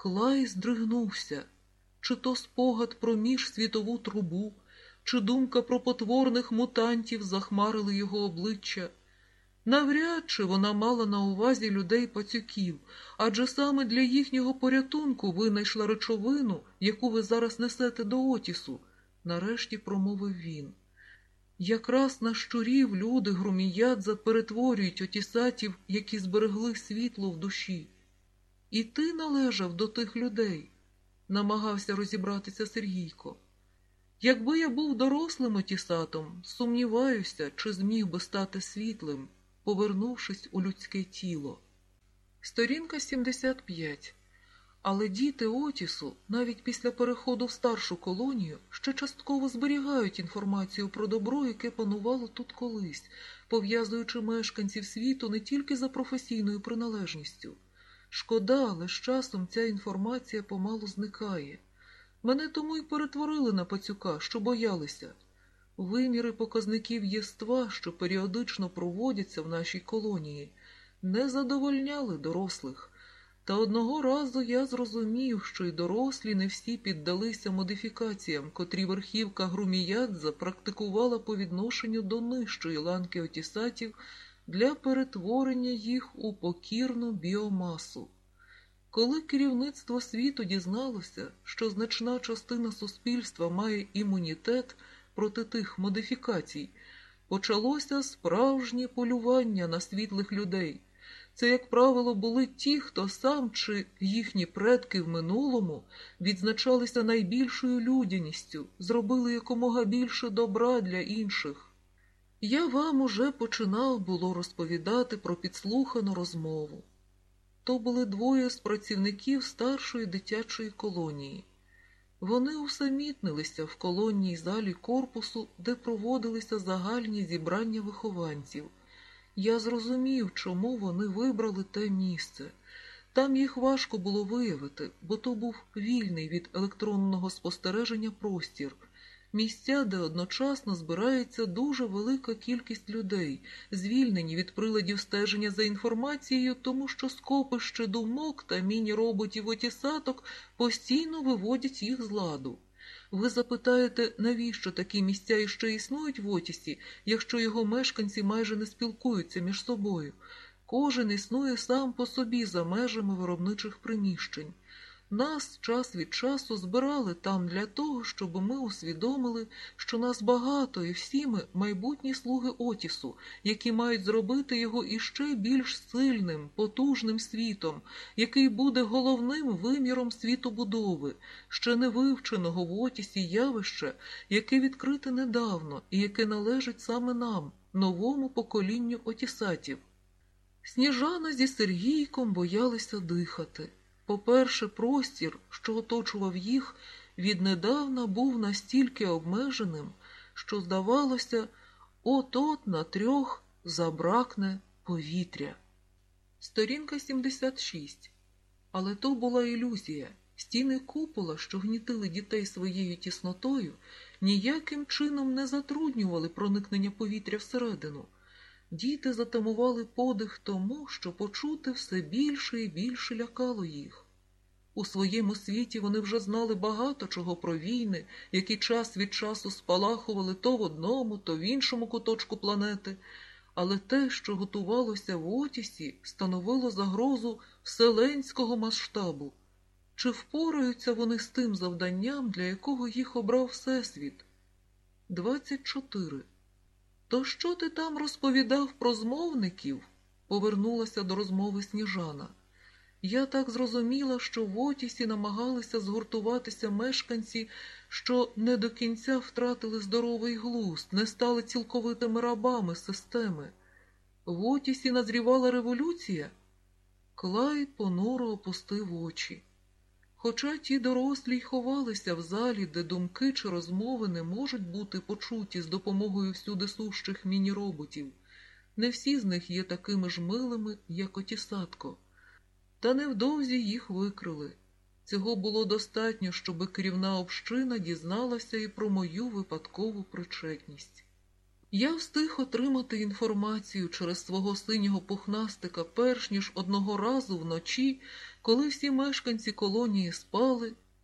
Клай здригнувся. Чи то спогад про міжсвітову трубу, чи думка про потворних мутантів захмарили його обличчя. Навряд чи вона мала на увазі людей пацюків, адже саме для їхнього порятунку винайшла речовину, яку ви зараз несете до Отісу, нарешті промовив він. Якраз на щурів люди Груміядза перетворюють отісатів, які зберегли світло в душі. І ти належав до тих людей, намагався розібратися Сергійко. Якби я був дорослим отісатом, сумніваюся, чи зміг би стати світлим, повернувшись у людське тіло. Сторінка 75. Але діти Отісу, навіть після переходу в старшу колонію, ще частково зберігають інформацію про добро, яке панувало тут колись, пов'язуючи мешканців світу не тільки за професійною приналежністю. Шкода, але з часом ця інформація помалу зникає. Мене тому й перетворили на пацюка, що боялися. Виміри показників єства, що періодично проводяться в нашій колонії, не задовольняли дорослих. Та одного разу я зрозумів, що й дорослі не всі піддалися модифікаціям, котрі верхівка Груміядза практикувала по відношенню до нижчої ланки отісатів для перетворення їх у покірну біомасу. Коли керівництво світу дізналося, що значна частина суспільства має імунітет проти тих модифікацій, почалося справжнє полювання на світлих людей. Це, як правило, були ті, хто сам чи їхні предки в минулому відзначалися найбільшою людяністю, зробили якомога більше добра для інших. Я вам уже починав було розповідати про підслухану розмову. То були двоє з працівників старшої дитячої колонії. Вони усамітнилися в колонній залі корпусу, де проводилися загальні зібрання вихованців. Я зрозумів, чому вони вибрали те місце. Там їх важко було виявити, бо то був вільний від електронного спостереження простір, місця, де одночасно збирається дуже велика кількість людей, звільнені від приладів стеження за інформацією, тому що скопище думок та міні-роботів отісаток постійно виводять їх з ладу. Ви запитаєте, навіщо такі місця іще існують в Отісі, якщо його мешканці майже не спілкуються між собою? Кожен існує сам по собі за межами виробничих приміщень. Нас час від часу збирали там для того, щоб ми усвідомили, що нас багато, і всі ми майбутні слуги Отісу, які мають зробити його іще більш сильним, потужним світом, який буде головним виміром світобудови, ще не вивченого в Отісі явища, яке відкрите недавно і яке належить саме нам, новому поколінню Отісатів. Сніжана зі Сергійком боялися дихати. По-перше, простір, що оточував їх, віднедавна був настільки обмеженим, що, здавалося, от-от на трьох забракне повітря. Сторінка 76. Але то була ілюзія. Стіни купола, що гнітили дітей своєю тіснотою, ніяким чином не затруднювали проникнення повітря всередину. Діти затамували подих тому, що почути все більше і більше лякало їх. У своєму світі вони вже знали багато чого про війни, які час від часу спалахували то в одному, то в іншому куточку планети, але те, що готувалося в Отісі, становило загрозу вселенського масштабу. Чи впораються вони з тим завданням, для якого їх обрав Всесвіт? 24. То що ти там розповідав про змовників? повернулася до розмови сніжана. Я так зрозуміла, що в Отісі намагалися згуртуватися мешканці, що не до кінця втратили здоровий глузд, не стали цілковитими рабами системи. В Отісі назрівала революція. Клай понуро опустив очі. Хоча ті дорослі й ховалися в залі, де думки чи розмови не можуть бути почуті з допомогою всюди сущих міні-роботів, не всі з них є такими ж милими, як отісатко. Та невдовзі їх викрили. Цього було достатньо, щоби керівна община дізналася і про мою випадкову причетність. Я встиг отримати інформацію через свого синього пухнастика перш ніж одного разу вночі, коли всі мешканці колонії спали,